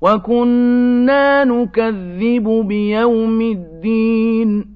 وَكُنَّا نُكَذِّبُ بِيَوْمِ الدِّينِ